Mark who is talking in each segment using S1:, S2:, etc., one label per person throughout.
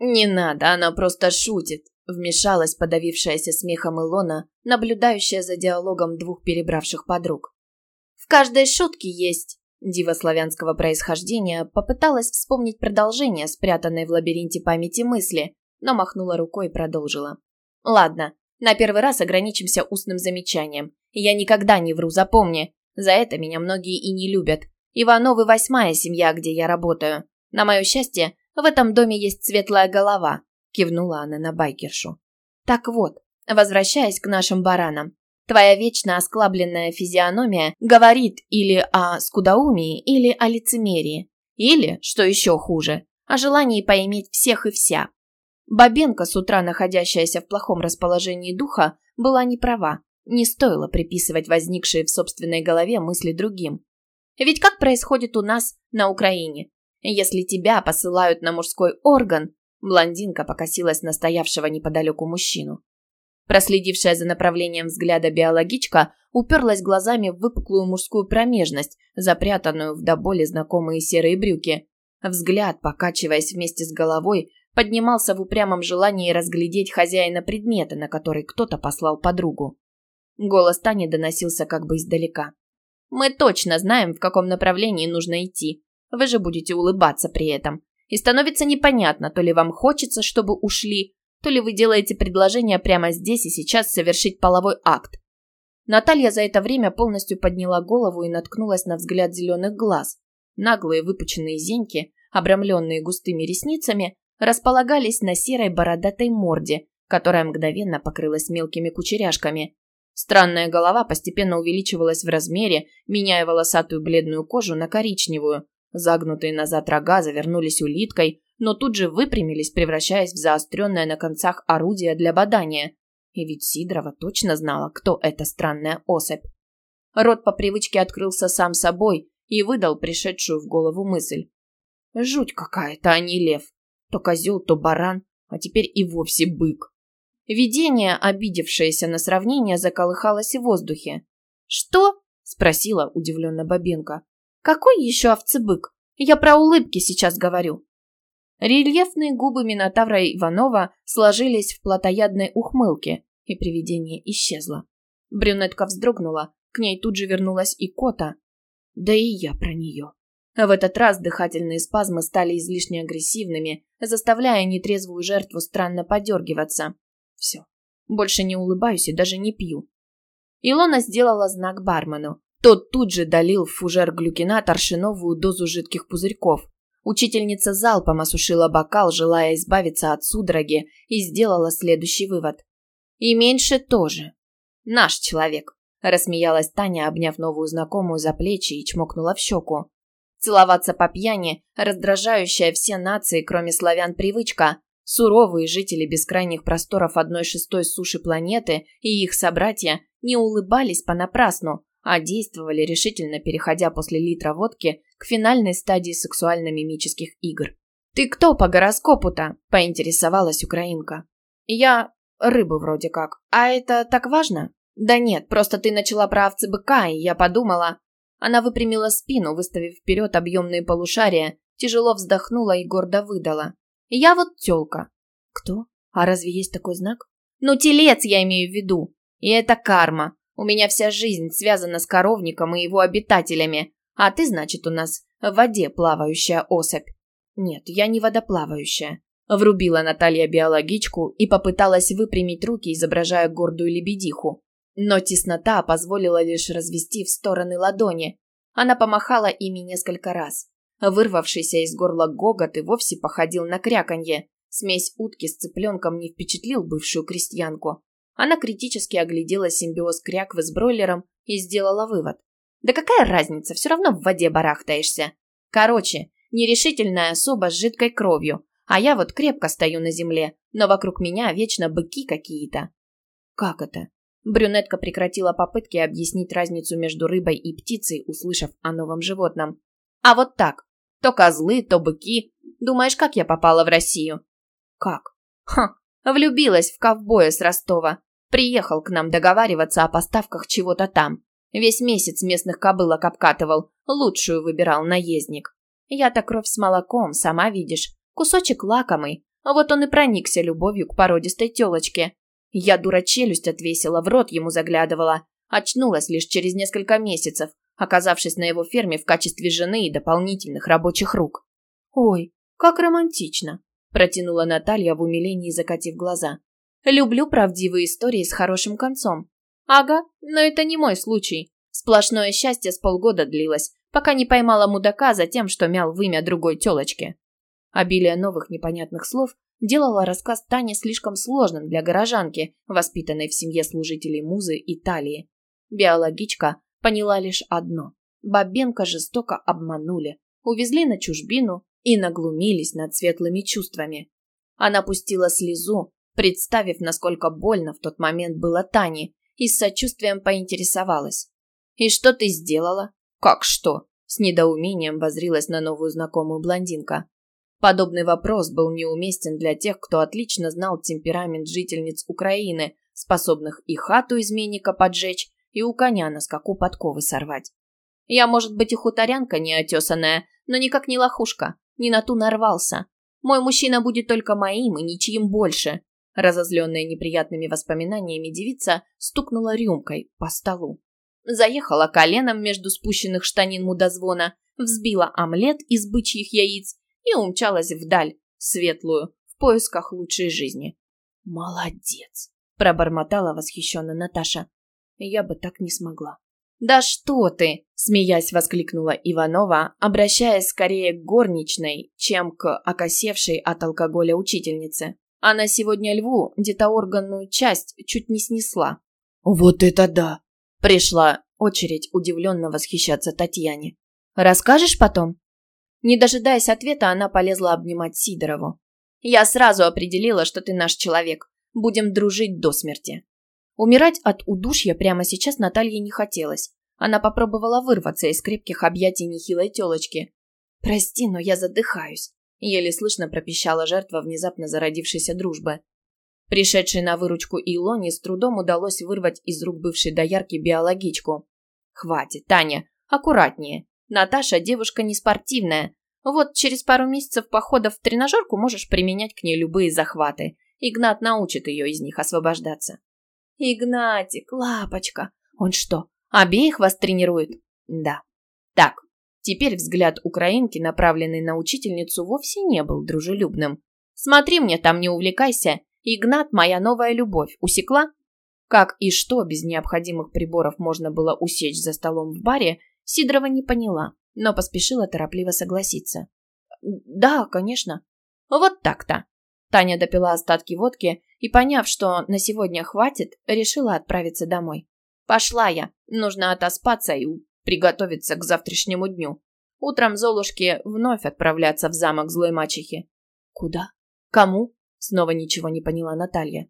S1: «Не надо, она просто шутит», – вмешалась подавившаяся смехом Илона, наблюдающая за диалогом двух перебравших подруг. «В каждой шутке есть...» Дива славянского происхождения попыталась вспомнить продолжение спрятанной в лабиринте памяти мысли, но махнула рукой и продолжила. «Ладно, на первый раз ограничимся устным замечанием. Я никогда не вру, запомни. За это меня многие и не любят. Ивановы восьмая семья, где я работаю. На мое счастье, в этом доме есть светлая голова», – кивнула она на байкершу. «Так вот, возвращаясь к нашим баранам. Твоя вечно осклабленная физиономия говорит или о скудоумии, или о лицемерии. Или, что еще хуже, о желании поиметь всех и вся. Бабенка, с утра находящаяся в плохом расположении духа, была не права. Не стоило приписывать возникшие в собственной голове мысли другим. Ведь как происходит у нас на Украине? Если тебя посылают на мужской орган, блондинка покосилась на стоявшего неподалеку мужчину. Проследившая за направлением взгляда биологичка уперлась глазами в выпуклую мужскую промежность, запрятанную в до боли знакомые серые брюки. Взгляд, покачиваясь вместе с головой, поднимался в упрямом желании разглядеть хозяина предмета, на который кто-то послал подругу. Голос Тани доносился как бы издалека. «Мы точно знаем, в каком направлении нужно идти. Вы же будете улыбаться при этом. И становится непонятно, то ли вам хочется, чтобы ушли, то ли вы делаете предложение прямо здесь и сейчас совершить половой акт. Наталья за это время полностью подняла голову и наткнулась на взгляд зеленых глаз. Наглые выпученные зеньки, обрамленные густыми ресницами, располагались на серой бородатой морде, которая мгновенно покрылась мелкими кучеряшками. Странная голова постепенно увеличивалась в размере, меняя волосатую бледную кожу на коричневую. Загнутые назад рога завернулись улиткой, но тут же выпрямились, превращаясь в заостренное на концах орудие для бодания. И ведь Сидорова точно знала, кто эта странная особь. Рот по привычке открылся сам собой и выдал пришедшую в голову мысль. Жуть какая-то, а не лев. То козел, то баран, а теперь и вовсе бык. Видение, обидевшееся на сравнение, заколыхалось в воздухе. «Что?» – спросила удивленно Бабенко. «Какой еще овцебык? Я про улыбки сейчас говорю». Рельефные губы Минотавра Иванова сложились в плотоядной ухмылке, и привидение исчезло. Брюнетка вздрогнула, к ней тут же вернулась и кота. Да и я про нее. В этот раз дыхательные спазмы стали излишне агрессивными, заставляя нетрезвую жертву странно подергиваться. Все. Больше не улыбаюсь и даже не пью. Илона сделала знак бармену. Тот тут же долил в фужер глюкина торшиновую дозу жидких пузырьков. Учительница залпом осушила бокал, желая избавиться от судороги, и сделала следующий вывод. «И меньше тоже. Наш человек», – рассмеялась Таня, обняв новую знакомую за плечи и чмокнула в щеку. Целоваться по пьяни – раздражающая все нации, кроме славян, привычка. Суровые жители бескрайних просторов одной шестой суши планеты и их собратья не улыбались понапрасну, а действовали решительно, переходя после литра водки к финальной стадии сексуально-мимических игр. «Ты кто по гороскопу-то?» – поинтересовалась украинка. «Я рыба вроде как. А это так важно?» «Да нет, просто ты начала про овцы быка, и я подумала...» Она выпрямила спину, выставив вперед объемные полушария, тяжело вздохнула и гордо выдала. «Я вот тёлка». «Кто? А разве есть такой знак?» «Ну, телец я имею в виду. И это карма. У меня вся жизнь связана с коровником и его обитателями, а ты, значит, у нас в воде плавающая особь. Нет, я не водоплавающая. Врубила Наталья биологичку и попыталась выпрямить руки, изображая гордую лебедиху. Но теснота позволила лишь развести в стороны ладони. Она помахала ими несколько раз. Вырвавшийся из горла гогот и вовсе походил на кряканье. Смесь утки с цыпленком не впечатлил бывшую крестьянку. Она критически оглядела симбиоз кряквы с бройлером и сделала вывод. Да какая разница, все равно в воде барахтаешься. Короче, нерешительная особа с жидкой кровью, а я вот крепко стою на земле, но вокруг меня вечно быки какие-то. Как это? Брюнетка прекратила попытки объяснить разницу между рыбой и птицей, услышав о новом животном. А вот так. То козлы, то быки. Думаешь, как я попала в Россию? Как? Ха, влюбилась в ковбоя с Ростова. Приехал к нам договариваться о поставках чего-то там. Весь месяц местных кобылок обкатывал, лучшую выбирал наездник. Я-то кровь с молоком, сама видишь. Кусочек лакомый, вот он и проникся любовью к породистой тёлочке. Я дура челюсть отвесила, в рот ему заглядывала. Очнулась лишь через несколько месяцев, оказавшись на его ферме в качестве жены и дополнительных рабочих рук. «Ой, как романтично!» – протянула Наталья в умилении, закатив глаза. «Люблю правдивые истории с хорошим концом». «Ага, но это не мой случай. Сплошное счастье с полгода длилось, пока не поймала мудака за тем, что мял вымя другой тёлочки». Обилие новых непонятных слов делало рассказ Тани слишком сложным для горожанки, воспитанной в семье служителей Музы и Талии. Биологичка поняла лишь одно. Бабенка жестоко обманули, увезли на чужбину и наглумились над светлыми чувствами. Она пустила слезу, представив, насколько больно в тот момент было Тане, и с сочувствием поинтересовалась. «И что ты сделала?» «Как что?» С недоумением возрилась на новую знакомую блондинка. Подобный вопрос был неуместен для тех, кто отлично знал темперамент жительниц Украины, способных и хату изменника поджечь, и у коня на скаку подковы сорвать. Я, может быть, и хуторянка неотесанная, но никак не лохушка, не на ту нарвался. Мой мужчина будет только моим и ничьим больше. Разозленная неприятными воспоминаниями девица стукнула рюмкой по столу. Заехала коленом между спущенных штанин мудозвона, взбила омлет из бычьих яиц и умчалась вдаль, светлую, в поисках лучшей жизни. «Молодец!» – пробормотала восхищенно Наташа. «Я бы так не смогла». «Да что ты!» – смеясь воскликнула Иванова, обращаясь скорее к горничной, чем к окосевшей от алкоголя учительнице. Она сегодня льву детоорганную часть чуть не снесла. «Вот это да!» – пришла очередь удивленно восхищаться Татьяне. «Расскажешь потом?» Не дожидаясь ответа, она полезла обнимать Сидорову. «Я сразу определила, что ты наш человек. Будем дружить до смерти». Умирать от удушья прямо сейчас Наталье не хотелось. Она попробовала вырваться из крепких объятий нехилой телочки. «Прости, но я задыхаюсь», – еле слышно пропищала жертва внезапно зародившейся дружбы. Пришедшей на выручку Илоне с трудом удалось вырвать из рук бывшей доярки биологичку. «Хватит, Таня, аккуратнее. Наташа девушка не спортивная. Вот через пару месяцев походов в тренажерку можешь применять к ней любые захваты. Игнат научит ее из них освобождаться. Игнатик, лапочка. Он что, обеих вас тренирует? Да. Так, теперь взгляд украинки, направленный на учительницу, вовсе не был дружелюбным. Смотри мне там, не увлекайся. Игнат – моя новая любовь. Усекла? Как и что без необходимых приборов можно было усечь за столом в баре, Сидорова не поняла, но поспешила торопливо согласиться. «Да, конечно». «Вот так-то». Таня допила остатки водки и, поняв, что на сегодня хватит, решила отправиться домой. «Пошла я. Нужно отоспаться и приготовиться к завтрашнему дню. Утром Золушке вновь отправляться в замок злой мачехи». «Куда? Кому?» Снова ничего не поняла Наталья.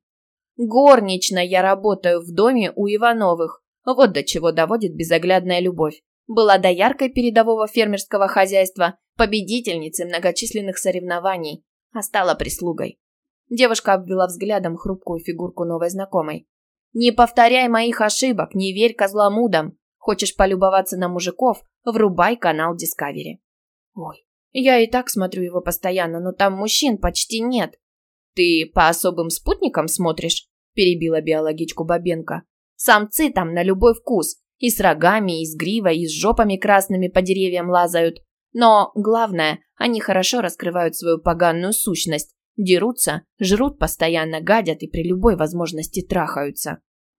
S1: «Горничной я работаю в доме у Ивановых. Вот до чего доводит безоглядная любовь была дояркой передового фермерского хозяйства, победительницей многочисленных соревнований, а стала прислугой. Девушка обвела взглядом хрупкую фигурку новой знакомой. «Не повторяй моих ошибок, не верь козломудам. Хочешь полюбоваться на мужиков? Врубай канал Discovery». «Ой, я и так смотрю его постоянно, но там мужчин почти нет». «Ты по особым спутникам смотришь?» – перебила биологичку Бабенко. «Самцы там на любой вкус. И с рогами, и с гривой, и с жопами красными по деревьям лазают. Но главное, они хорошо раскрывают свою поганую сущность. Дерутся, жрут постоянно, гадят и при любой возможности трахаются.